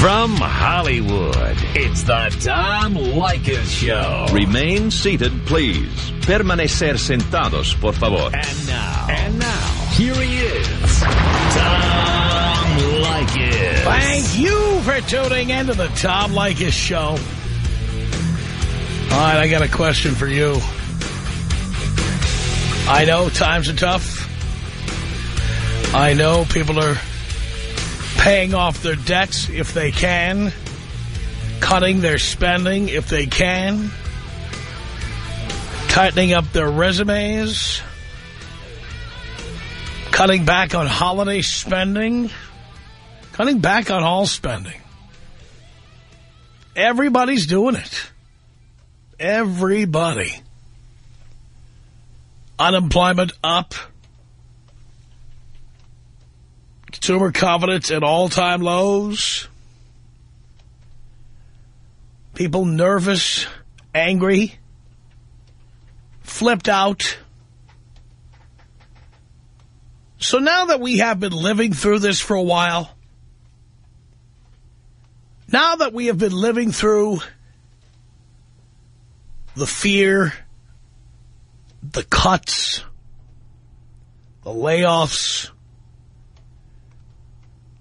From Hollywood, it's the Tom Leykis Show. Remain seated, please. Permanecer sentados, por favor. And now. And now. Here he is. Tom Leykis. Thank you for tuning in to the Tom Leykis Show. All right, I got a question for you. I know times are tough. I know people are paying off their debts if they can, cutting their spending if they can, tightening up their resumes, cutting back on holiday spending, cutting back on all spending. Everybody's doing it. Everybody. Unemployment up. Consumer confidence at all-time lows. People nervous, angry, flipped out. So now that we have been living through this for a while, now that we have been living through the fear, the cuts, the layoffs,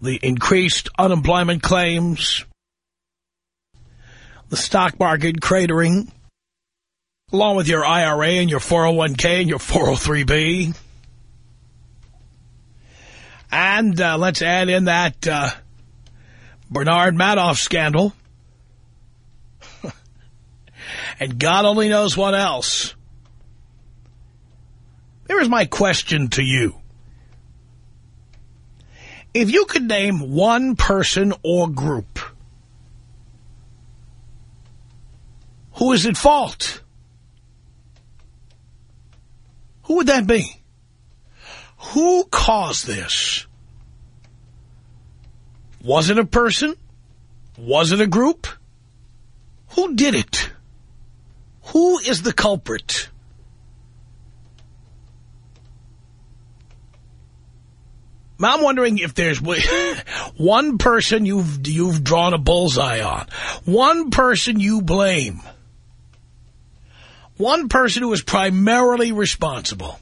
the increased unemployment claims, the stock market cratering, along with your IRA and your 401k and your 403b. And uh, let's add in that uh, Bernard Madoff scandal. and God only knows what else. Here is my question to you. If you could name one person or group who is at fault, who would that be? Who caused this? Was it a person? Was it a group? Who did it? Who is the culprit? I'm wondering if there's one person you've you've drawn a bullseye on, one person you blame, one person who is primarily responsible,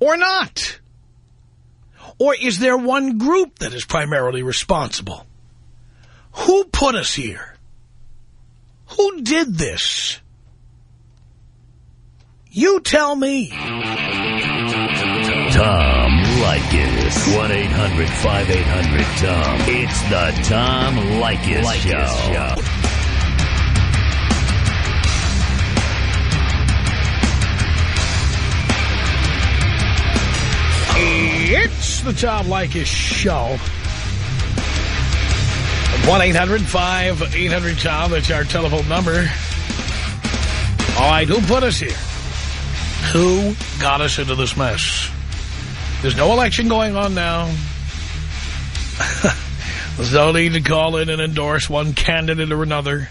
or not. Or is there one group that is primarily responsible? Who put us here? Who did this? You tell me. Tom Leykis. 1-800-5800-TOM. It's the Tom Leykis, Show. Show. It's the Tom Leykis Show. 1-800-5800-TOM. That's our telephone number. All right, who put us here? Who got us into this mess? There's no election going on now. There's no need to call in and endorse one candidate or another.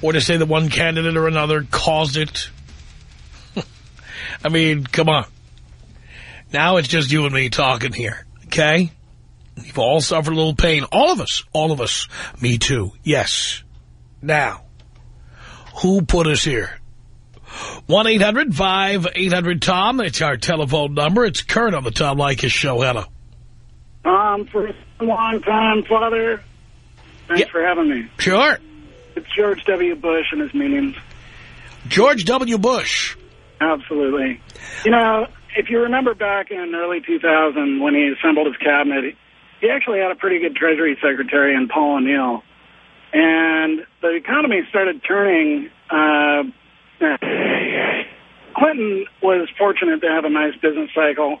Or to say that one candidate or another caused it. I mean, come on. Now it's just you and me talking here, okay? We've all suffered a little pain. All of us. All of us. Me too. Yes. Now, who put us here? 1-800-5800-TOM. It's our telephone number. It's Kurt on the Tom Leykis Show. Hello. Um, for a long time, Father, thanks Yeah. for having me. Sure. It's George W. Bush and his meetings. George W. Bush. Absolutely. You know, if you remember back in early 2000 when he assembled his cabinet, he actually had a pretty good Treasury Secretary in Paul O'Neill. And the economy started turning. Uh, Clinton was fortunate to have a nice business cycle.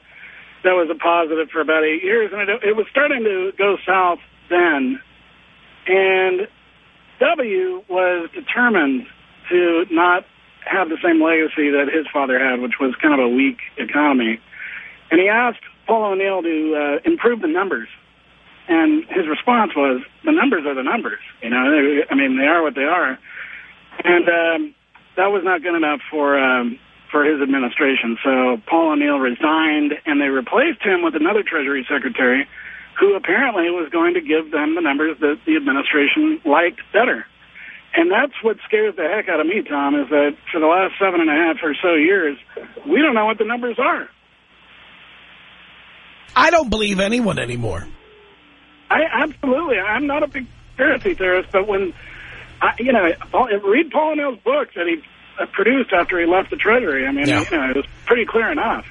That was a positive for about eight years, and it, it was starting to go south then. And W was determined to not have the same legacy that his father had, which was kind of a weak economy. And he asked Paul O'Neill to uh, improve the numbers. And his response was, the numbers are the numbers. You know, I mean, they are what they are. And um, that was not good enough for um, for his administration. So Paul O'Neill resigned, and they replaced him with another Treasury Secretary who apparently was going to give them the numbers that the administration liked better. And that's what scares the heck out of me, Tom, is that for the last seven and a half or so years, we don't know what the numbers are. I don't believe anyone anymore. I absolutely. I'm not a big conspiracy theorist, but when, I, you know, read Paul O'Neill's book that he produced after he left the Treasury. I mean, yeah. you know, it was pretty clear enough.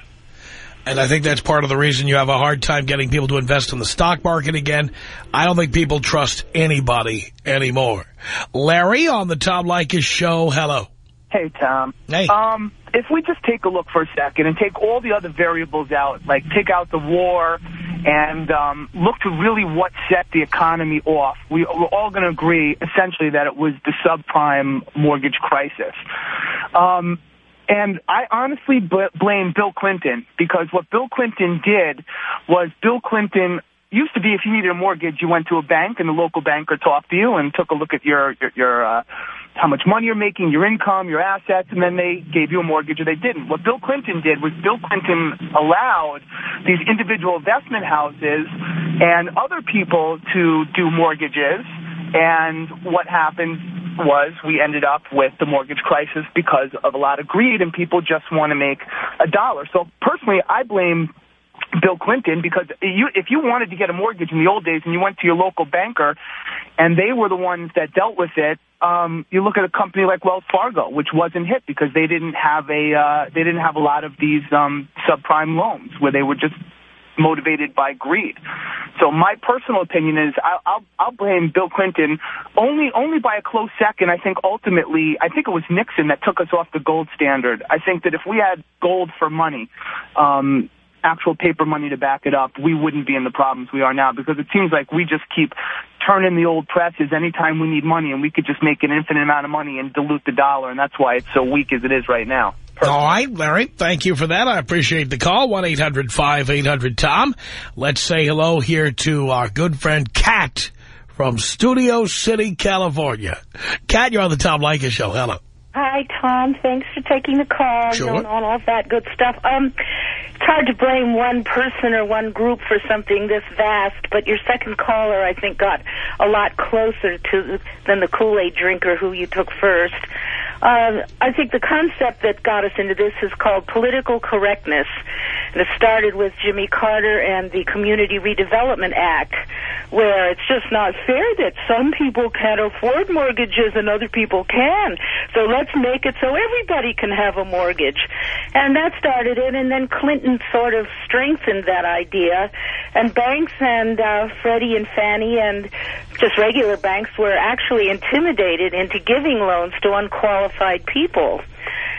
And I think that's part of the reason you have a hard time getting people to invest in the stock market again. I don't think people trust anybody anymore. Larry on the Tom Leykis show. Hello. Hey, Tom. Hey. Um, if we just take a look for a second and take all the other variables out, like take out the war and um, look to really what set the economy off, we, we're all going to agree essentially that it was the subprime mortgage crisis. Um, and I honestly blame Bill Clinton because what Bill Clinton did was Bill Clinton used to be if you needed a mortgage, you went to a bank and the local banker talked to you and took a look at your your, your uh, how much money you're making, your income, your assets, and then they gave you a mortgage or they didn't. What Bill Clinton did was Bill Clinton allowed these individual investment houses and other people to do mortgages. And what happened was we ended up with the mortgage crisis because of a lot of greed and people just want to make a dollar. So personally, I blame Bill Clinton because you, if you wanted to get a mortgage in the old days and you went to your local banker and they were the ones that dealt with it, um, you look at a company like Wells Fargo, which wasn't hit because they didn't have a uh, they didn't have a lot of these um, subprime loans where they were just motivated by greed. So my personal opinion is I'll, I'll, I'll blame Bill Clinton only only by a close second. I think ultimately, I think it was Nixon that took us off the gold standard. I think that if we had gold for money, um, actual paper money to back it up, we wouldn't be in the problems we are now because it seems like we just keep turning the old presses anytime we need money and we could just make an infinite amount of money and dilute the dollar and that's why it's so weak as it is right now. Personally. All right, Larry, thank you for that. I appreciate the call, 1-800-5800-TOM. Let's say hello here to our good friend Kat from Studio City, California. Kat, you're on the Tom Leykis show. Hello. Hi, Tom. Thanks for taking the call sure. and all of that good stuff. Um, it's hard to blame one person or one group for something this vast, but your second caller, I think, got a lot closer to than the Kool-Aid drinker who you took first. Uh, I think the concept that got us into this is called political correctness. And it started with Jimmy Carter and the Community Redevelopment Act, where it's just not fair that some people can't afford mortgages and other people can. So let's make it so everybody can have a mortgage. And that started it, and then Clinton sort of strengthened that idea. And banks and uh, Freddie and Fannie and just regular banks were actually intimidated into giving loans to unqualified people.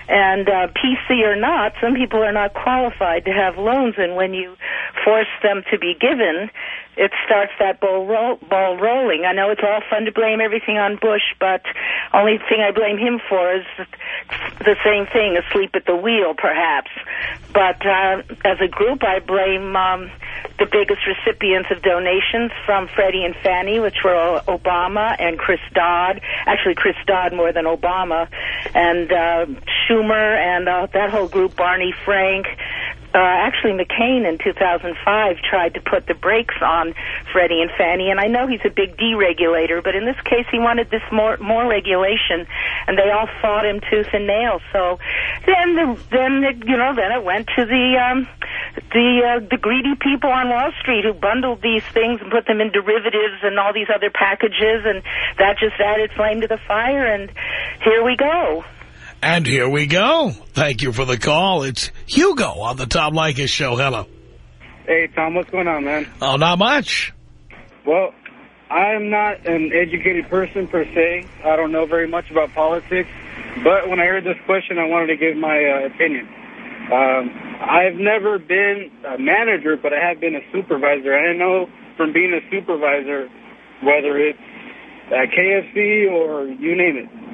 And uh, PC or not, some people are not qualified to have loans, and when you force them to be given, it starts that ball, ro ball rolling. I know it's all fun to blame everything on Bush, but only thing I blame him for is the same thing, asleep at the wheel, perhaps. But uh, as a group, I blame um, the biggest recipients of donations from Freddie and Fannie, which were Obama and Chris Dodd. Actually, Chris Dodd more than Obama. And uh, Schumer and uh, that whole group, Barney Frank, uh, actually McCain in 2005 tried to put the brakes on Freddie and Fannie, and I know he's a big deregulator, but in this case he wanted this more more regulation, and they all fought him tooth and nail. So then, the, then it, you know, then it went to the um, the uh, the greedy people on Wall Street who bundled these things and put them in derivatives and all these other packages, and that just added flame to the fire, and here we go. And here we go. Thank you for the call. It's Hugo on the Tom Leykis show. Hello. Hey, Tom. What's going on, man? Oh, not much. Well, I'm not an educated person per se. I don't know very much about politics. But when I heard this question, I wanted to give my uh, opinion. Um, I've never been a manager, but I have been a supervisor. And I know from being a supervisor, whether it's at KFC or you name it,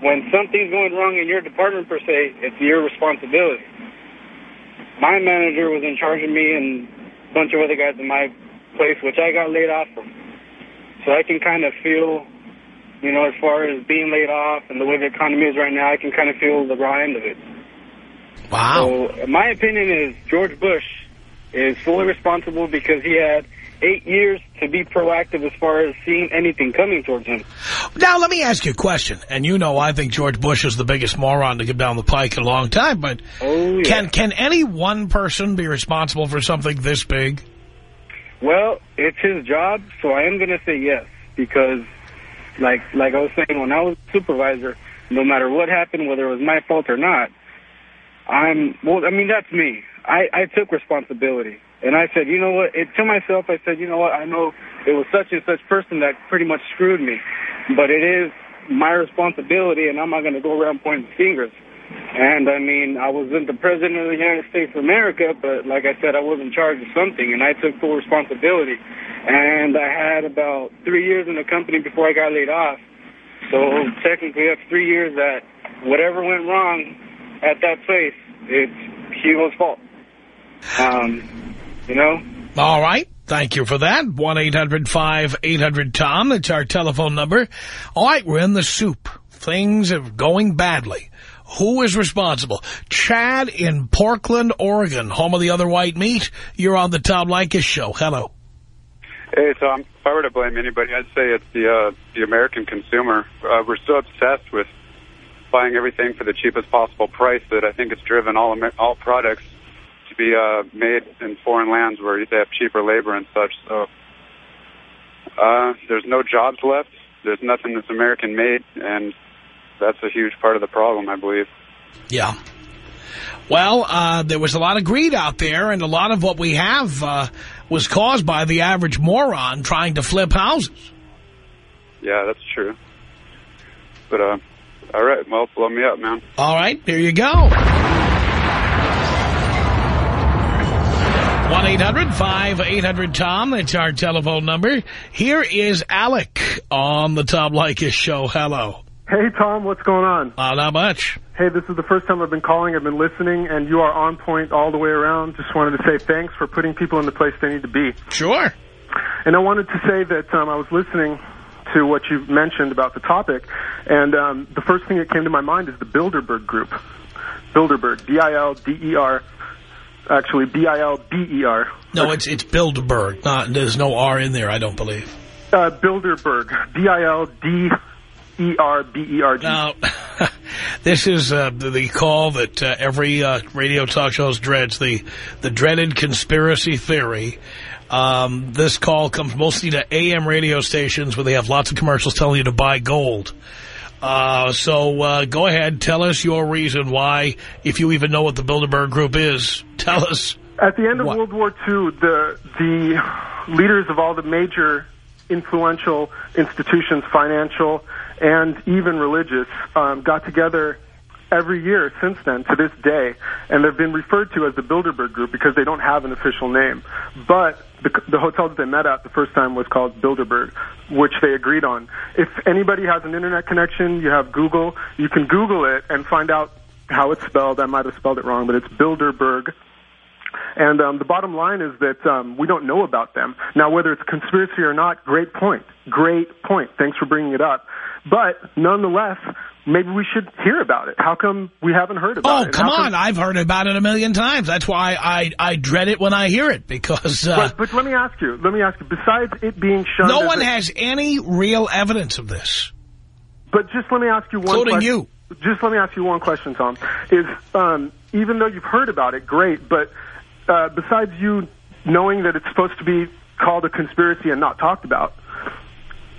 when something's going wrong in your department, per se, it's your responsibility. My manager was in charge of me and a bunch of other guys in my place, which I got laid off from. So I can kind of feel, you know, as far as being laid off and the way the economy is right now, I can kind of feel the raw end of it. Wow. So my opinion is George Bush is fully responsible because he had eight years to be proactive as far as seeing anything coming towards him. Now, let me ask you a question. And you know I think George Bush is the biggest moron to come down the pike in a long time. But Oh, yeah. can, can any one person be responsible for something this big? Well, it's his job, so I am going to say yes because, like, like I was saying, when I was supervisor, no matter what happened, whether it was my fault or not, I'm well. I mean, that's me. I I took responsibility, and I said, you know what? It, to myself, I said, you know what? I know it was such and such person that pretty much screwed me, but it is my responsibility, and I'm not going to go around pointing fingers. And I mean, I wasn't the president of the United States of America, but like I said, I was in charge of something, and I took full responsibility. And I had about three years in the company before I got laid off. So technically, that's three years that whatever went wrong at that place, it's Hugo's fault. Um, you know? All right. Thank you for that. 1-800-5800-TOM. That's our telephone number. All right, we're in the soup. Things are going badly. Who is responsible? Chad in Portland, Oregon, home of the other white meat. You're on the Tom Leykis show. Hello. Hey, Tom. If I were to blame anybody, I'd say it's the uh, the American consumer. Uh, we're so obsessed with buying everything for the cheapest possible price that I think it's driven all all products be uh, made in foreign lands where they have cheaper labor and such. So uh, there's no jobs left. There's nothing that's American made, and that's a huge part of the problem, I believe. Yeah. Well, uh, there was a lot of greed out there, and a lot of what we have uh, was caused by the average moron trying to flip houses. Yeah, that's true. But uh, all right, well, blow me up, man. All right, there you go. 1-800-5800-TOM. That's our telephone number. Here is Alec on the Tom Leykis show. Hello. Hey, Tom, what's going on? Uh, not much. Hey, this is the first time I've been calling. I've been listening, and you are on point all the way around. Just wanted to say thanks for putting people in the place they need to be. Sure. And I wanted to say that um, I was listening to what you mentioned about the topic, and um, the first thing that came to my mind is the Bilderberg Group. Bilderberg, B-I-L-D-E-R, actually B-I-L-B-E-R. No, it's it's Bilderberg. Not, there's no R in there, I don't believe. Uh, Bilderberg, B-I-L-D-E-R-B-E-R-G. Now, this is uh, the, the call that uh, every uh, radio talk show dreads, the, the dreaded conspiracy theory. Um, this call comes mostly to AM radio stations where they have lots of commercials telling you to buy gold. Uh, so uh, go ahead, tell us your reason why, if you even know what the Bilderberg Group is, tell us. At the end of What? World War II, the the leaders of all the major influential institutions, financial and even religious, um, got together every year since then to this day, and they've been referred to as the Bilderberg Group because they don't have an official name. But the, the hotel that they met at the first time was called Bilderberg, which they agreed on. If anybody has an internet connection, you have Google, you can Google it and find out how it's spelled. I might have spelled it wrong, but it's Bilderberg. And um, the bottom line is that um, we don't know about them. Now, whether it's conspiracy or not, great point. Great point. Thanks for bringing it up. But nonetheless, maybe we should hear about it. How come we haven't heard about Oh, it? Oh, come- on. I've heard about it a million times. That's why I, I dread it when I hear it, because uh, But, but let me ask you. Let me ask you. Besides it being shown, no one a- has any real evidence of this. But just let me ask you one Including question. you. Just let me ask you one question, Tom. Is um, even though you've heard about it, great, but uh, besides you knowing that it's supposed to be called a conspiracy and not talked about,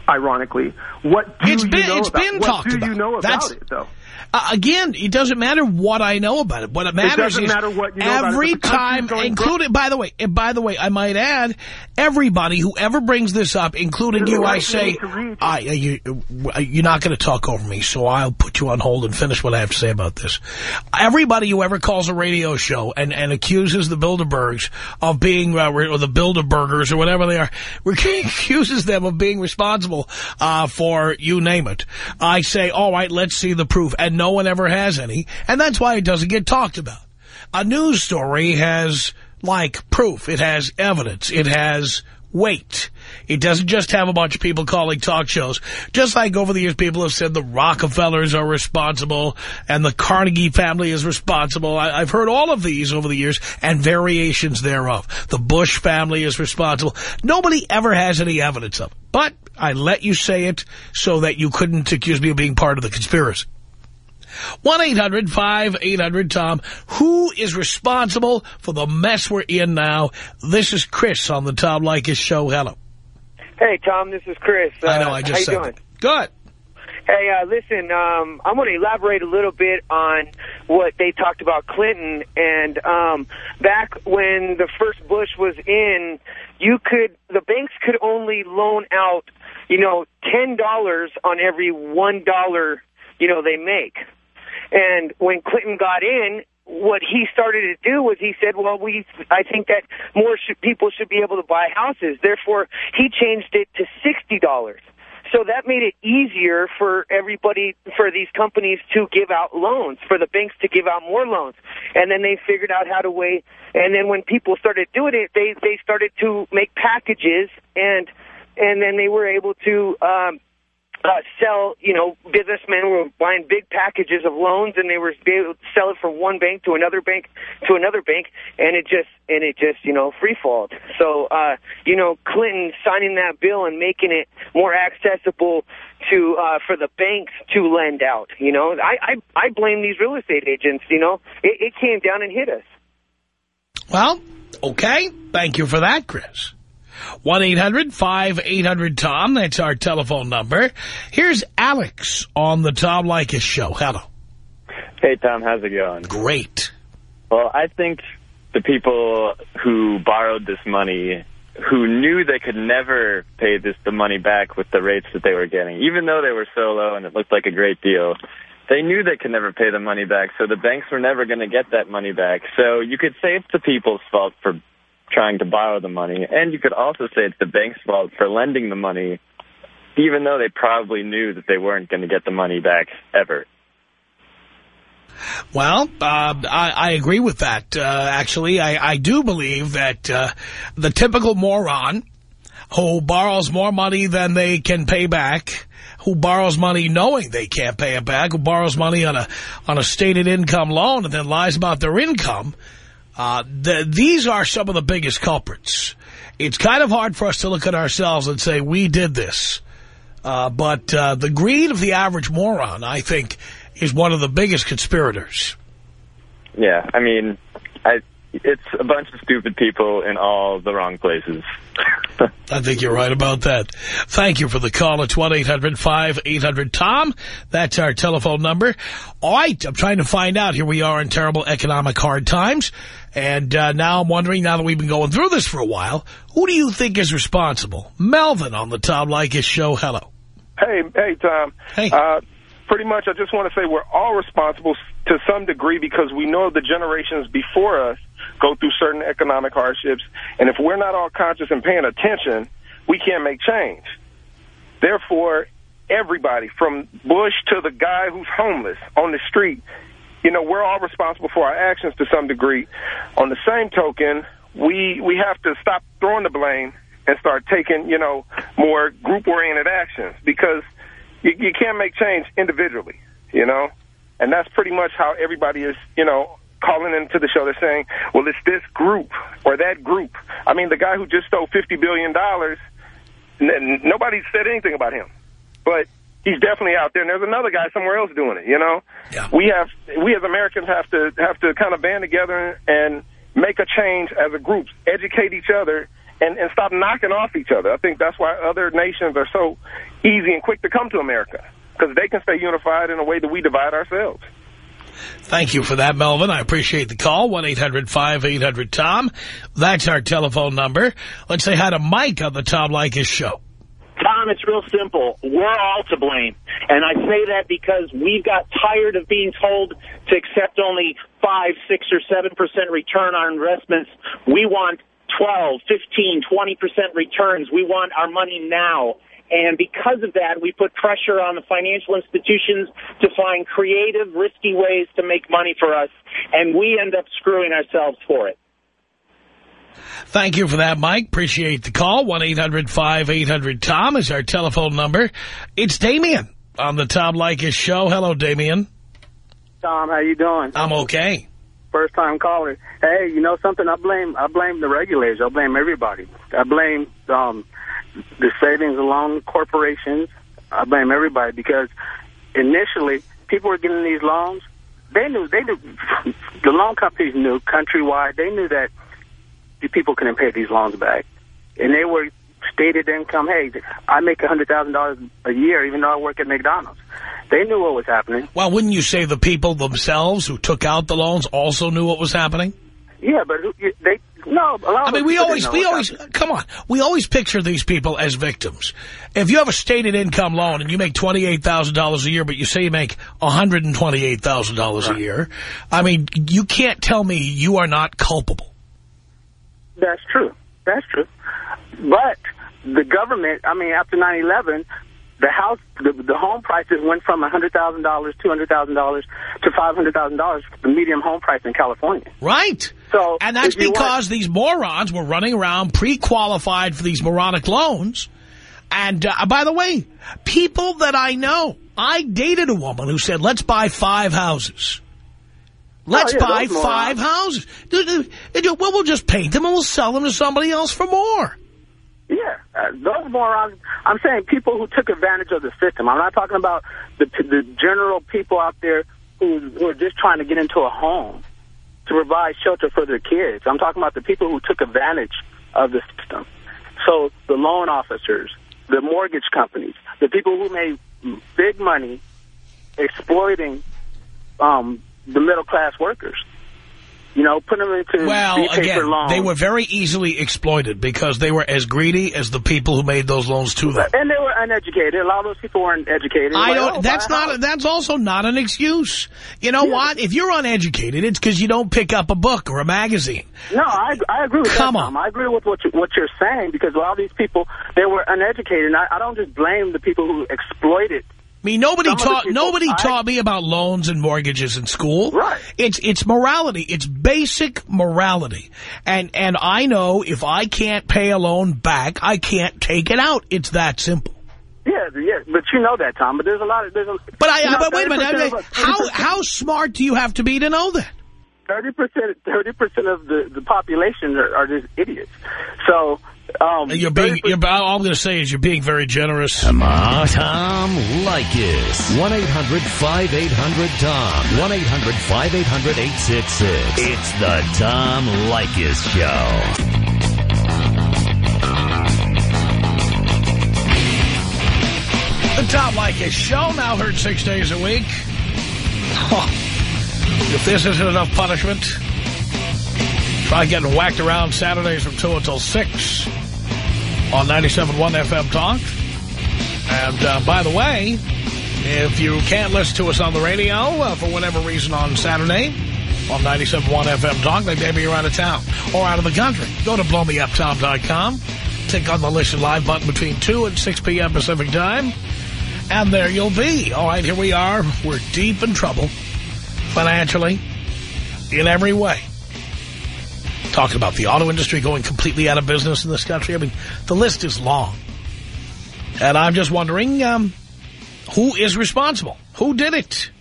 ironically, what do It's you been- know it's about? been what do about. you know about That's- it, though? Uh, again, it doesn't matter what I know about it. What it matters doesn't is matter what you know about it, every but the country's time, including, by the way, and by the way, I might add, everybody who ever brings this up, including You're I say, you need to read. I, uh, you, uh, you're not going to talk over me, so I'll put you on hold and finish what I have to say about this. Everybody who ever calls a radio show and, and accuses the Bilderbergs of being, uh, or the Bilderbergers or whatever they are, accuses them of being responsible uh, for you name it. I say, all right, let's see the proof, and no one ever has any, and that's why it doesn't get talked about. A news story has, like, proof. It has evidence. It has weight. It doesn't just have a bunch of people calling talk shows. Just like over the years, people have said the Rockefellers are responsible and the Carnegie family is responsible. I, have heard all of these over the years and variations thereof. The Bush family is responsible. Nobody ever has any evidence of it. But I let you say it so that you couldn't accuse me of being part of the conspiracy. 1-800-5800-TOM. Who is responsible for the mess we're in now? This is Chris on the Tom Leykis show. Hello. Hey, Tom, this is Chris. Uh, I know, I just how said you doing? Good. Hey, uh, listen, um, I'm going to elaborate a little bit on what they talked about Clinton. And um, back when the first Bush was in, you could the banks could only loan out, you know, $10 on every $1, you know, they make. And when Clinton got in, what he started to do was he said, well, we, I think that more should, people should be able to buy houses. Therefore, he changed it to $60. So that made it easier for everybody, for these companies to give out loans, for the banks to give out more loans. And then they figured out how to weigh, and then when people started doing it, they, they started to make packages and, and then they were able to, um, uh, sell, you know, businessmen were buying big packages of loans and they were able to sell it from one bank to another bank to another bank and it just, and it just, you know, free falled. So, uh, you know, Clinton signing that bill and making it more accessible to, uh, for the banks to lend out, you know, I, I, I blame these real estate agents, you know, it, it came down and hit us. Well, okay. Thank you for that, Chris. 1-800-5800-TOM. That's our telephone number. Here's Alex on the Tom Leykis show. Hello. Hey, Tom. How's it going? Great. Well, I think the people who borrowed this money, who knew they could never pay this the money back with the rates that they were getting, even though they were so low and it looked like a great deal, they knew they could never pay the money back, so the banks were never going to get that money back. So you could say it's the people's fault for trying to borrow the money. And you could also say it's the bank's fault for lending the money, even though they probably knew that they weren't going to get the money back ever. Well, uh, I, I, agree with that. Uh, actually, I, I, do believe that uh, the typical moron who borrows more money than they can pay back, who borrows money knowing they can't pay it back, who borrows money on a on a stated income loan and then lies about their income, uh, the, these are some of the biggest culprits. It's kind of hard for us to look at ourselves and say, we did this. Uh, but uh, the greed of the average moron, I think, is one of the biggest conspirators. Yeah, I mean, I, it's a bunch of stupid people in all the wrong places. I think you're right about that. Thank you for the call. It's 1-800-5800-TOM. That's our telephone number. All right, I'm trying to find out. Here we are in terrible economic hard times. And uh, now I'm wondering, now that we've been going through this for a while, who do you think is responsible? Melvin on the Tom Leykis show. Hello. Hey, hey, Tom. Hey. Uh, pretty much, I just want to say we're all responsible to some degree because we know the generations before us go through certain economic hardships. And if we're not all conscious and paying attention, we can't make change. Therefore, everybody, from Bush to the guy who's homeless on the street, you know, we're all responsible for our actions to some degree. On the same token, we we have to stop throwing the blame and start taking, you know, more group-oriented actions because you, you can't make change individually, you know? And that's pretty much how everybody is, you know, calling into the show. They're saying, well, it's this group or that group. I mean, the guy who just stole $50 billion, nobody said anything about him. But he's definitely out there, and there's another guy somewhere else doing it. You know, yeah. we have we as Americans have to have to kind of band together and make a change as a group, educate each other, and and stop knocking off each other. I think that's why other nations are so easy and quick to come to America because they can stay unified in a way that we divide ourselves. Thank you for that, Melvin. I appreciate the call. 1-800-5800-TOM. That's our telephone number. Let's say hi to Mike on the Tom Leykis show. Tom, it's real simple. We're all to blame. And I say that because we've got tired of being told to accept only 5, 6, or 7% return on investments. We want 12, 15, 20% returns. We want our money now. And because of that, we put pressure on the financial institutions to find creative, risky ways to make money for us. And we end up screwing ourselves for it. Thank you for that, Mike. Appreciate the call. 1-800-5800-TOM is our telephone number. It's Damien on the Tom Leykis show. Hello, Damien. Tom, how you doing? I'm okay. First time caller. Hey, you know something? I blame I blame the regulators. I blame everybody. I blame um, the savings and loan corporations. I blame everybody because initially people were getting these loans. They knew they knew the loan companies knew countrywide. They knew that people couldn't pay these loans back, and they were stated income. Hey, I make a hundred thousand dollars a year, even though I work at McDonald's. They knew what was happening. Well, wouldn't you say the people themselves who took out the loans also knew what was happening? Yeah, but they no. A lot I mean, we always, we always, come on, we always picture these people as victims. If you have a stated income loan and you make $28,000 a year, but you say you make $128,000 a year, I mean, you can't tell me you are not culpable. That's true. That's true. But the government, I mean, after 9/11, the house, the, the home prices went from $100,000, $200,000 to $500,000, the medium home price in California. Right. So, And that's you want- because these morons were running around pre-qualified for these moronic loans. And uh, by the way, people that I know, I dated a woman who said, let's buy five houses. Let's Oh, yeah, buy five houses. Well, we'll just paint them and we'll sell them to somebody else for more. Yeah, uh, those morons. I'm saying people who took advantage of the system. I'm not talking about the the general people out there who who are just trying to get into a home to provide shelter for their kids. I'm talking about the people who took advantage of the system. So the loan officers, the mortgage companies, the people who made big money exploiting um, the middle class workers. You know, put them into Well, again, loans. they were very easily exploited because they were as greedy as the people who made those loans to them. And they were uneducated. A lot of those people weren't educated. I Like, don't. oh, that's buy a not. That's also not an excuse. You know what? If you're uneducated, it's because you don't pick up a book or a magazine. No, I I agree with Come that, on. Tom. I agree with what you, what you're saying because a lot of these people they were uneducated. And I, I don't just blame the people who exploited. I mean, nobody Some of the taught nobody I- taught me about loans and mortgages in school. Right. It's it's morality. It's basic morality. And and I know if I can't pay a loan back, I can't take it out. It's that simple. Yeah, yeah, but you know that, Tom. But there's a lot of there's a. But I you know, but wait a minute. I mean, how how smart do you have to be to know that? Thirty percent, thirty percent of the the population are, are just idiots. So um, You're being. You're, all I'm going to say is you're being very generous. Come on, Tom Leykis. 1-800-5800-TOM. 1-800-5800-866. It's the Tom Leykis Show. The Tom Leykis Show, now heard six days a week. if this isn't enough punishment, try getting whacked around Saturdays from 2 until 6 on 97.1 FM Talk. And uh, by the way, if you can't listen to us on the radio uh, for whatever reason on Saturday on 97.1 FM Talk, like maybe you're out of town or out of the country, go to blowmeuptom.com, click on the Listen Live button between 2 and 6 p.m. Pacific Time, and there you'll be. All right, here we are. We're deep in trouble financially in every way. Talking about the auto industry going completely out of business in this country. I mean, the list is long. And I'm just wondering, um, who is responsible? Who did it?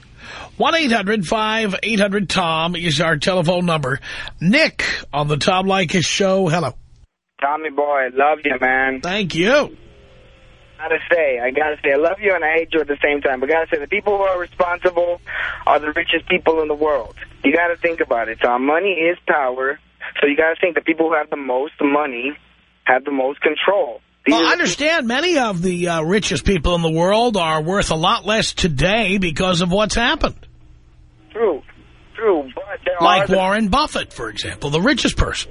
1-800-5800-TOM is our telephone number. Nick on the Tom Leykis show. Hello. Tommy boy, love you, man. Thank you. Gotta say, I gotta say, I love you and I hate you at the same time. But gotta say, the people who are responsible are the richest people in the world. You gotta think about it, Tom. Money is power, so you gotta think the people who have the most money have the most control. Well, I understand many of the uh, richest people in the world are worth a lot less today because of what's happened. True, true, but there Like Warren Buffett, for example, the richest person.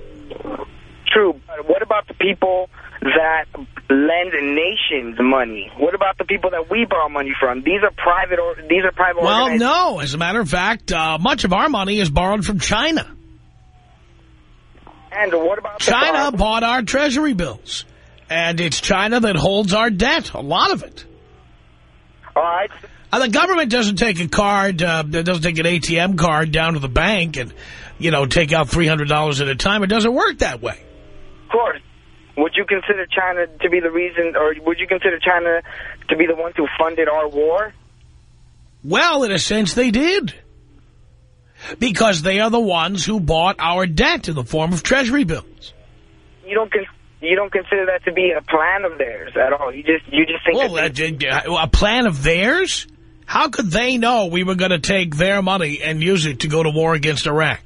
true. But what about the people that lend nations money? What about the people that we borrow money from? These are private or these are private Well, no. As a matter of fact, uh, much of our money is borrowed from China. And what about China bought our treasury bills. And it's China that holds our debt, a lot of it. All right. Uh, the government doesn't take a card, uh, doesn't take an ATM card down to the bank and, you know, take out $300 at a time. It doesn't work that way. Of course. Would you consider China to be the reason, or would you consider China to be the ones who funded our war? Well, in a sense, they did. Because they are the ones who bought our debt in the form of treasury bills. You don't con you don't consider that to be a plan of theirs at all. You just you just think well, a plan of theirs? How could they know we were going to take their money and use it to go to war against Iraq?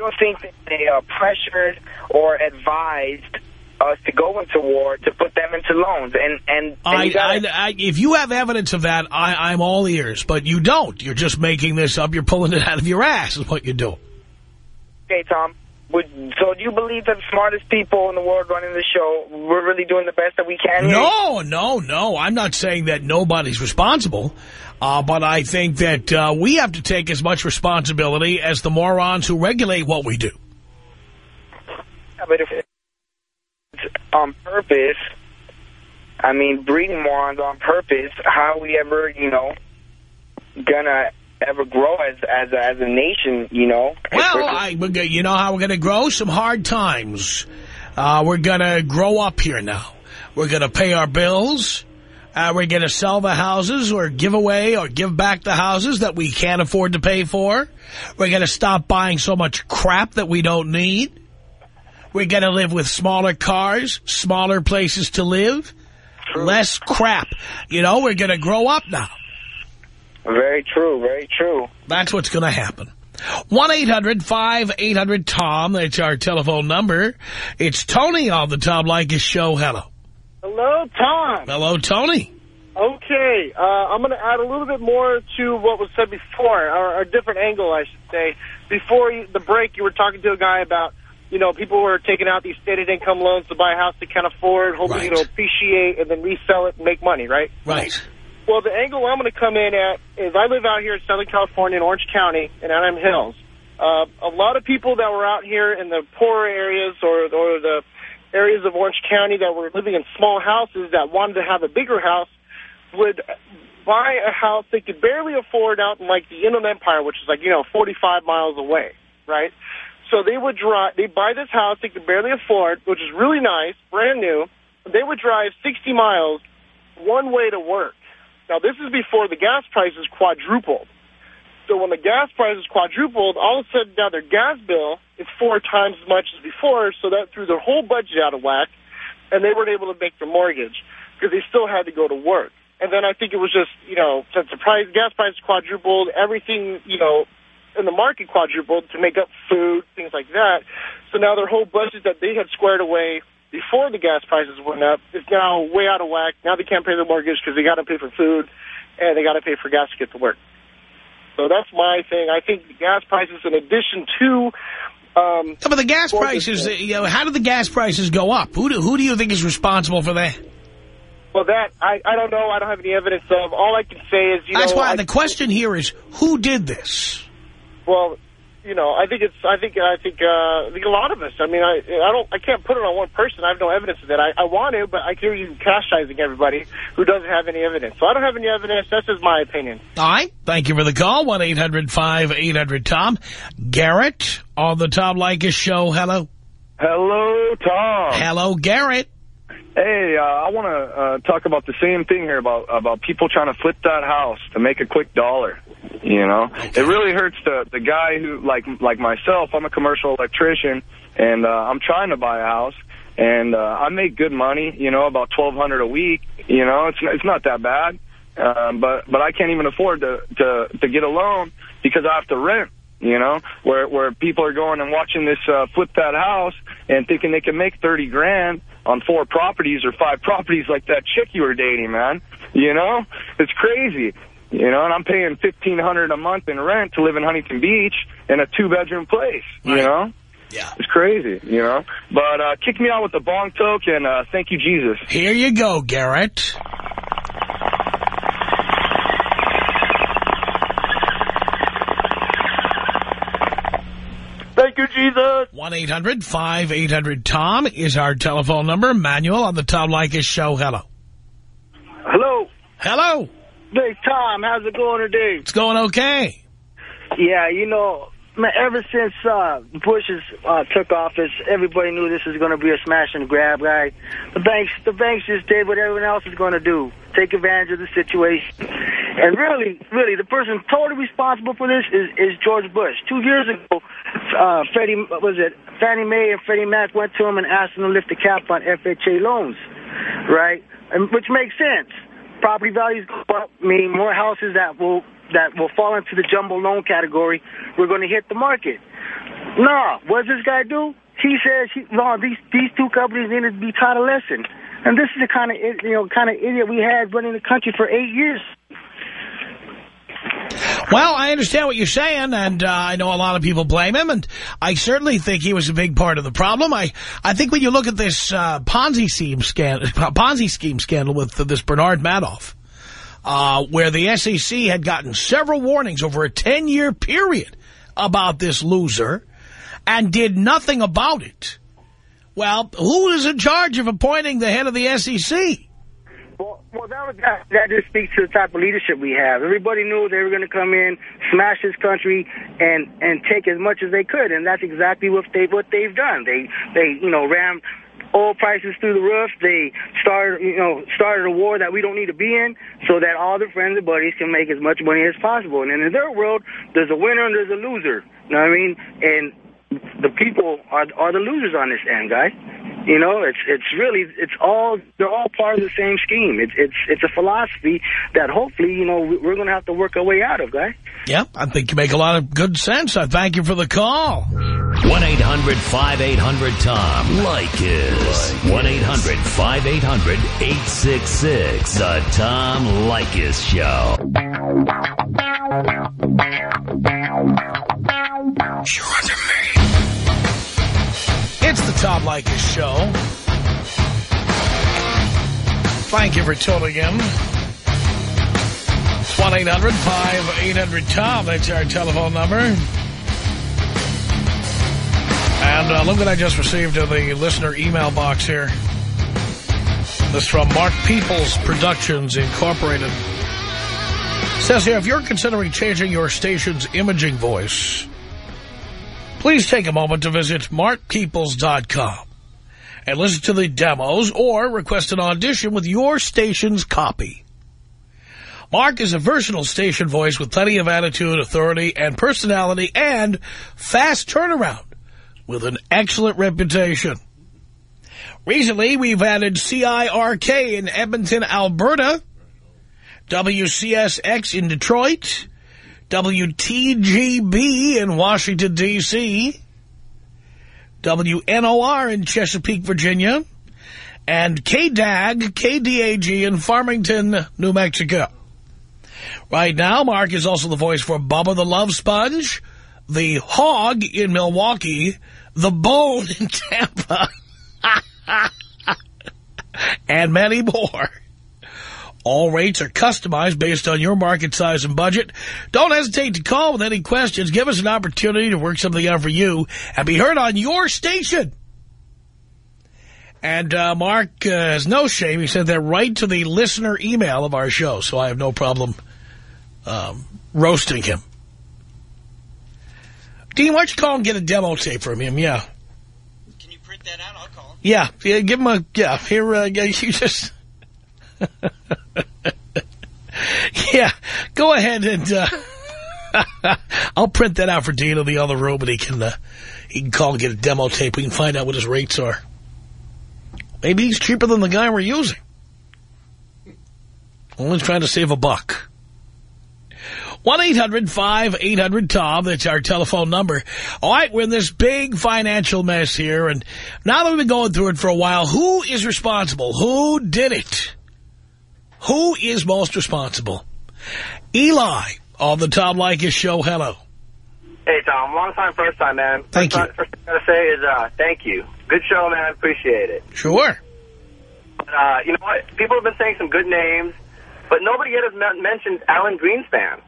you don't think that they are pressured or advised us to go into war to put them into loans. And and, and I, you gotta, I, I, if you have evidence of that, I, I'm all ears. But you don't. You're just making this up. You're pulling it out of your ass is what you do. okay, Tom. Would, so do you believe that the smartest people in the world running the show, we're really doing the best that we can here? No, no, no. I'm not saying that nobody's responsible. Uh, but I think that uh, we have to take as much responsibility as the morons who regulate what we do. Yeah, but if it's on purpose, I mean, breeding morons on purpose, how are we ever, you know, gonna ever grow as as a, as a nation, you know? Well, I, you know how we're to grow? Some hard times. Uh, we're to grow up here now. We're to pay our bills. Uh, we're going to sell the houses or give away or give back the houses that we can't afford to pay for. We're going to stop buying so much crap that we don't need. We're going to live with smaller cars, smaller places to live, less crap. You know, we're going to grow up now. Very true, very true. That's what's going to happen. 1-800-5800-TOM. That's our telephone number. It's Tony on the Tom Leykis show. Hello. Hello, Tom. Hello, Tony. Okay, uh, I'm going to add a little bit more to what was said before, or a different angle, I should say. Before you, the break, you were talking to a guy about, you know, people were taking out these stated income loans to buy a house they can't afford, hoping Right. it'll appreciate and then resell it and make money, right? Right. Well, the angle I'm going to come in at is I live out here in Southern California in Orange County in Anaheim Hills. Uh, a lot of people that were out here in the poorer areas or, or the areas of Orange County that were living in small houses that wanted to have a bigger house would buy a house they could barely afford out in like the Inland Empire, which is like, you know, 45 miles away, right? So they would drive, they buy this house they could barely afford, which is really nice, brand new. They would drive 60 miles one way to work. Now, this is before the gas prices quadrupled. So when the gas prices quadrupled, all of a sudden now their gas bill is four times as much as before, so that threw their whole budget out of whack, and they weren't able to make their mortgage because they still had to go to work. And then I think it was just, you know, since the price, gas prices quadrupled, everything, you know, in the market quadrupled to make up food, things like that. So now their whole budget that they had squared away before the gas prices went up is now way out of whack. Now they can't pay their mortgage because they got to pay for food and they got to pay for gas to get to work. So that's my thing. I think the gas prices, in addition to... Um, Yeah, but the gas prices, you know, how did the gas prices go up? Who do, who do you think is responsible for that? Well, that, I, I don't know. I don't have any evidence of. All I can say is, you That's know... why I, the question here is, who did this? Well, you know, I think it's, I think, I think, uh, I think a lot of us. I mean, I, I don't, I can't put it on one person. I have no evidence of that. I, I want to, but I hear you chastising everybody who doesn't have any evidence. So I don't have any evidence. That's just my opinion. All right. Thank you for the call. 1-800-5800-TOM. Garrett on the Tom Leykis show. Hello. Hello, Tom. Hello, Garrett. Hey, uh, I want to uh, talk about the same thing here about about people trying to flip that house to make a quick dollar. You know, it really hurts the the guy who like like myself. I'm a commercial electrician, and uh, I'm trying to buy a house, and uh, I make good money. You know, about twelve hundred a week. You know, it's it's not that bad, um, but but I can't even afford to to to get a loan because I have to rent. You know, where where people are going and watching this uh, flip that house and thinking they can make 30 grand on four properties or five properties like that chick you were dating, man. You know, it's crazy. You know, and I'm paying 1500 a month in rent to live in Huntington Beach in a two-bedroom place, you know? Yeah. It's crazy, you know? But uh, kick me out with the bong toke and uh, thank you, Jesus. Here you go, Garrett. Thank you, Jesus. 1-800-5800-TOM is our telephone number. Manuel on the Tom Leykis show. Hello. Hello. Hello. Big Tom, how's it going today? It's going okay. Yeah, you know, man, ever since uh, Bush uh, took office, everybody knew this was going to be a smash and grab, guy. The banks, the banks just did what everyone else is going to do: take advantage of the situation. And really, really, the person totally responsible for this is, is George Bush. Two years ago, uh, Freddie was it Fannie Mae and Freddie Mac went to him and asked him to lift the cap on FHA loans, right? And, which makes sense. Property values go up, meaning more houses that will that will fall into the jumbo loan category. We're going to hit the market. No, what does this guy do? He says, he, no, these these two companies need to be taught a lesson. And this is the kind of you know kind of idiot we had running the country for eight years. Well, I understand what you're saying, and uh, I know a lot of people blame him, and I certainly think he was a big part of the problem. I, I think when you look at this uh, Ponzi scheme scandal, Ponzi scheme scandal with uh, this Bernard Madoff, uh, where the SEC had gotten several warnings over a 10-year period about this loser and did nothing about it. Well, who is in charge of appointing the head of the SEC? Well, well that, that, that just speaks to the type of leadership we have. Everybody knew they were going to come in, smash this country, and and take as much as they could, and that's exactly what they what they've done. They they you know ram oil prices through the roof. They started, you know, started a war that we don't need to be in so that all their friends and buddies can make as much money as possible. And in their world, there's a winner and there's a loser. You know what I mean? And the people are are the losers on this end, guy. You know, it's it's really it's all they're all part of the same scheme. It's it's it's a philosophy that hopefully you know we're going to have to work our way out of, guy. Yep, I think you make a lot of good sense. I thank you for the call. 1-800-5800-TOM. Leykis. 1-800-5800-866. The Tom Leykis Show. You're under me. Tom Leykis Show. Thank you for tuning in. It's 1-800-5800-TOM. That's our telephone number. And uh, look what I just received in the listener email box here. This is from Mark Peoples Productions Incorporated. It says here, if you're considering changing your station's imaging voice, please take a moment to visit markpeoples.com and listen to the demos or request an audition with your station's copy. Mark is a versatile station voice with plenty of attitude, authority, and personality, and fast turnaround with an excellent reputation. Recently, we've added CIRK in Edmonton, Alberta, WCSX in Detroit, WTGB in Washington, D.C., WNOR in Chesapeake, Virginia, and KDAG, KDAG in Farmington, New Mexico. Right now, Mark is also the voice for Bubba the Love Sponge, the Hog in Milwaukee, the Bone in Tampa, and many more. All rates are customized based on your market size and budget. Don't hesitate to call with any questions. Give us an opportunity to work something out for you and be heard on your station. And uh, Mark uh, has no shame. He sent that right to the listener email of our show, so I have no problem um, roasting him. Dean, why don't you call and get a demo tape from him? Yeah. Can you print that out? I'll call him. Yeah, yeah give him a, yeah, here, uh, you just... yeah, go ahead and uh, I'll print that out for Dean in the other room, and he can uh, he can call and get a demo tape. We can find out what his rates are. Maybe he's cheaper than the guy we're using. Only trying to save a buck. 1-800-5800-TOM. That's our telephone number. All right, we're in this big financial mess here. And now that we've been going through it for a while, who is responsible? Who did it? Who is most responsible? Eli on the Tom Leykis show. Hello. Hey, Tom. Long time, first time, man. Thank first you. Time, first thing I got to say is uh, thank you. Good show, man. Appreciate it. Sure. Uh, you know what? People have been saying some good names, but nobody yet has men- mentioned Alan Greenspan.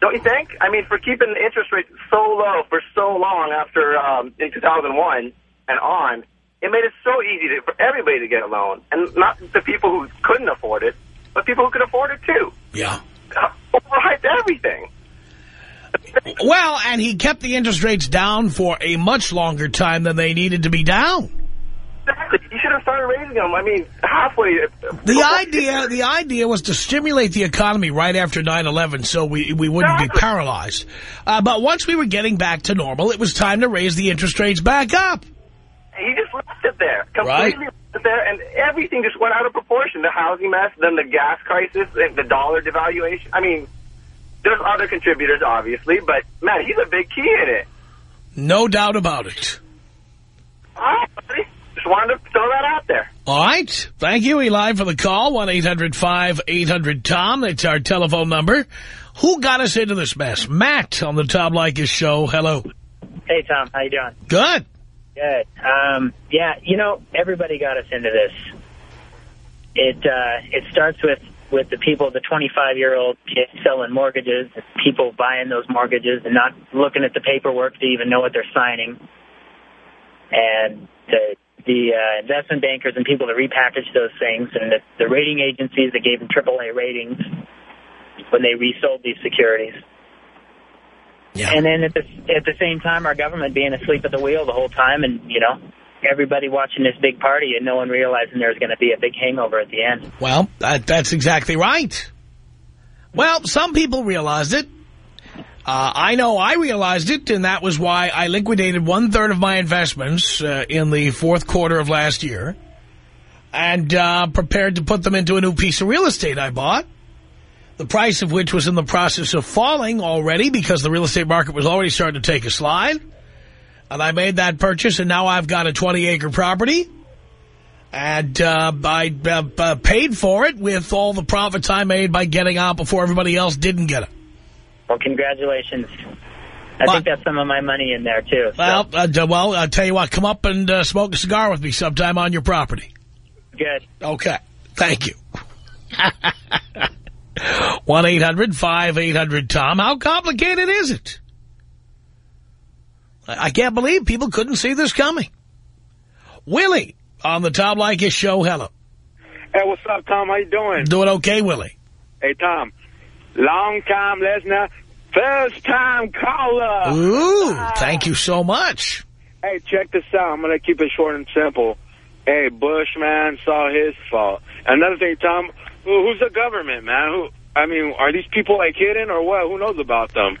Don't you think? I mean, for keeping the interest rate so low for so long after um, in 2001 and on, it made it so easy to, for everybody to get a loan, and not the people who couldn't afford it, but people who could afford it too. Yeah. Uh, overhyped everything. Well, and he kept the interest rates down for a much longer time than they needed to be down. Exactly. You should have started raising them. I mean, halfway. The idea the idea was to stimulate the economy right after 9-11 so we, we wouldn't be paralyzed. Uh, but once we were getting back to normal, it was time to raise the interest rates back up. He just left it there. Right. Completely left it there, and everything just went out of proportion. The housing mess, then the gas crisis, the dollar devaluation. I mean, there's other contributors, obviously, but, man, he's a big key in it. No doubt about it. All right, buddy. Just wanted to throw that out there. All right. Thank you, Eli, for the call. 1-800-5800-TOM. That's our telephone number. Who got us into this mess? Matt on the Tom Leykis show. Hello. Hey, Tom. How you doing? Good. Good. Um, yeah, you know, everybody got us into this. It uh, it starts with, with the people, the 25-year-old kids selling mortgages, people buying those mortgages and not looking at the paperwork to even know what they're signing. And the, the uh, investment bankers and people that repackaged those things and the, the rating agencies that gave them AAA ratings when they resold these securities. And then at the at the same time, our government being asleep at the wheel the whole time, and you know, everybody watching this big party and no one realizing there's going to be a big hangover at the end. Well, that, that's exactly right. Well, some people realized it. Uh, I know I realized it, and that was why I liquidated one-third of my investments uh, in the fourth quarter of last year and uh, prepared to put them into a new piece of real estate I bought, the price of which was in the process of falling already because the real estate market was already starting to take a slide. And I made that purchase, and now I've got a 20-acre property. And uh, I uh, uh, paid for it with all the profits I made by getting out before everybody else didn't get it. Well, congratulations. I think that's some of my money in there, too. so- Well, uh, well, I'll tell you what, come up and uh, smoke a cigar with me sometime on your property. Good. Okay. Thank you. 1-800-5800-TOM. How complicated is it? I can't believe people couldn't see this coming. Willie on the Tom Leykis show. Hello. Hey, what's up, Tom? How you doing? Doing okay, Willie? Hey, Tom. Long time listener, first time caller. Ooh, ah. thank you so much. Hey, check this out. I'm going to keep it short and simple. Hey, Bush, man, saw his fault. Another thing, Tom, who, who's the government, man? Who? I mean, are these people, like, hidden or what? Who knows about them?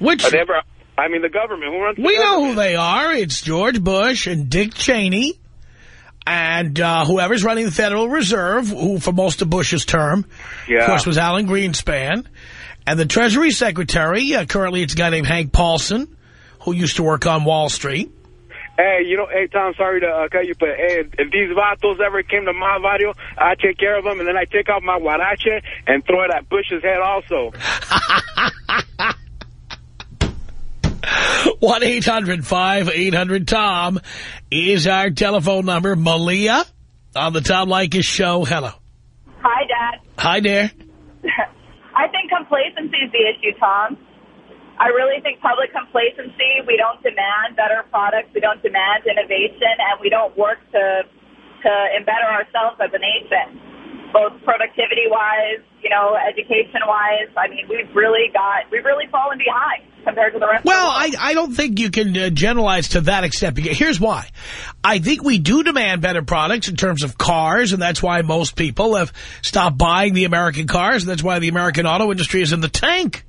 Which? Are they ever, I mean, the government. Who runs the We know who they are. It's George Bush and Dick Cheney and uh, whoever's running the Federal Reserve, who for most of Bush's term, Yeah. of course, was Alan Greenspan. And the Treasury Secretary, uh, currently it's a guy named Hank Paulson, who used to work on Wall Street. Hey, you know, hey, Tom, sorry to uh, cut you, but hey, if, if these vatos ever came to my barrio, I take care of them, and then I take out my guarache and throw it at Bush's head also. 1-800-5800-TOM is our telephone number. Malia on the Tom Leykis show. Hello. Hi, Dad. Hi there. I think complacency is the issue, Tom. I really think public complacency, we don't demand better products, we don't demand innovation, and we don't work to to embetter ourselves as a nation, both productivity-wise, you know, education-wise. I mean, we've really got, we've really fallen behind compared to the rest Well, of the world. I, I don't think you can uh, generalize to that extent. Because Here's why. I think we do demand better products in terms of cars, and that's why most people have stopped buying the American cars, and that's why the American auto industry is in the tank.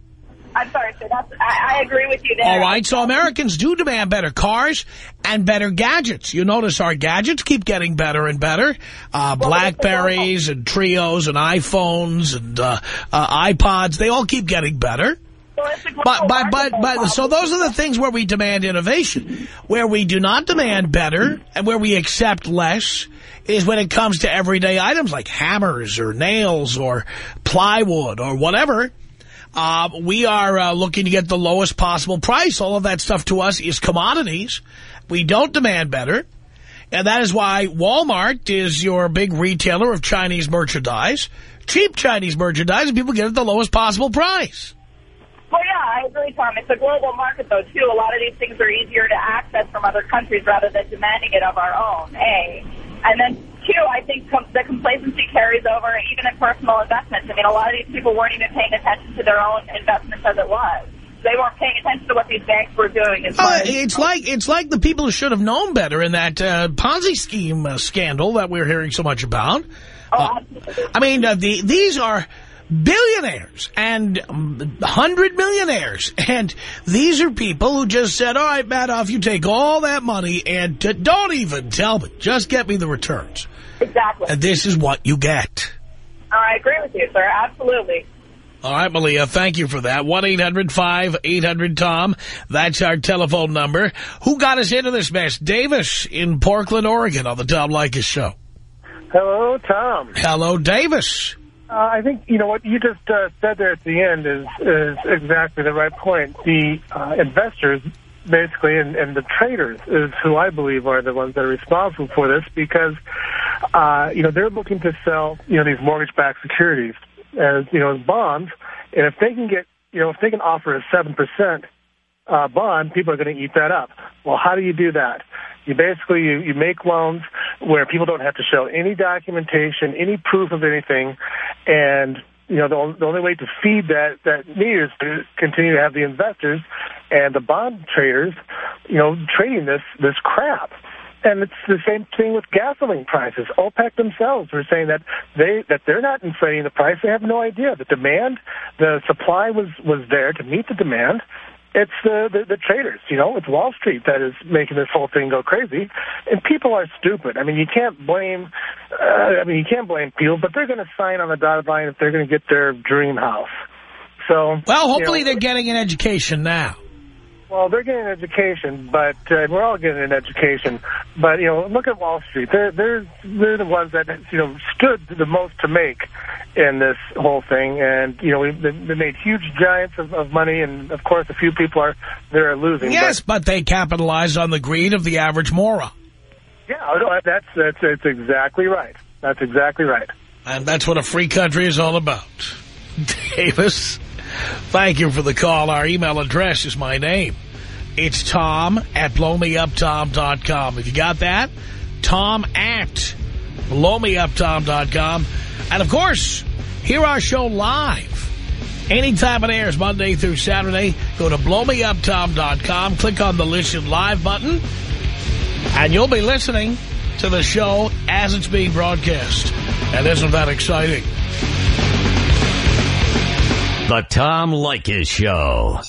I'm sorry, sir. That's, I, I agree with you there. All right, so Americans do demand better cars and better gadgets. You notice our gadgets keep getting better and better. Uh, Blackberries and Treos and iPhones and uh, uh, iPods, they all keep getting better. But, but, but, but, so those are the things where we demand innovation. Where we do not demand better and where we accept less is when it comes to everyday items like hammers or nails or plywood or whatever. Uh, we are uh, looking to get the lowest possible price. All of that stuff to us is commodities. We don't demand better. And that is why Walmart is your big retailer of Chinese merchandise. Cheap Chinese merchandise, and people get it at the lowest possible price. Well, yeah, I agree, Tom. It's a global market, though, too. A lot of these things are easier to access from other countries rather than demanding it of our own, A. And then, two, I think com the complacency carries over even in personal investments. I mean, a lot of these people weren't even paying attention to their own investments as it was. they weren't paying attention to what these banks were doing. As Oh, as, it's like it's like the people who should have known better in that uh, Ponzi scheme uh, scandal that we're hearing so much about. Uh, I mean, uh, the, these are billionaires and um, hundred millionaires, and these are people who just said, "All right, Madoff, you take all that money and uh, don't even tell me, just get me the returns." Exactly. And this is what you get. I agree with you, sir. Absolutely. All right, Malia, thank you for that. 1-800-5800-TOM. That's our telephone number. Who got us into this mess? Davis in Portland, Oregon on the Tom Leykis Show. Hello, Tom. Hello, Davis. Uh, I think, you know, what you just uh, said there at the end is, is exactly the right point. The uh, investors, basically, and, and the traders is who I believe are the ones that are responsible for this because, uh, you know, they're looking to sell, you know, these mortgage-backed securities as, you know, as bonds. And if they can get, you know, if they can offer a 7% uh, bond, people are going to eat that up. Well, how do you do that? You basically you, you make loans where people don't have to show any documentation, any proof of anything, and you know the, the only way to feed that that need is to continue to have the investors and the bond traders, you know, trading this this crap. And it's the same thing with gasoline prices. OPEC themselves are saying that they that they're not inflating the price. They have no idea. The demand, the supply was was there to meet the demand. It's the, the the traders, you know, it's Wall Street that is making this whole thing go crazy, and people are stupid. I mean, you can't blame, uh, I mean, you can't blame people, but they're going to sign on the dotted line if they're going to get their dream house. So, Well, you hopefully know, they're getting an education now. Well, they're getting an education, but uh, we're all getting an education. But you know, look at Wall Street. They're they're they're the ones that you know stood the most to make in this whole thing, and you know we, they they made huge giants of, of money, and of course a few people are they're losing. Yes, but they capitalized on the greed of the average moron. Yeah, no, that's that's that's exactly right. That's exactly right. And that's what a free country is all about. Davis, thank you for the call. Our email address is my name. It's Tom at blowmeuptom.com. If you got that, Tom at blowmeuptom.com. And, of course, hear our show live. Anytime it airs, Monday through Saturday, go to blowmeuptom.com, click on the Listen Live button, and you'll be listening to the show as it's being broadcast. And isn't that exciting? The Tom Leykis Show.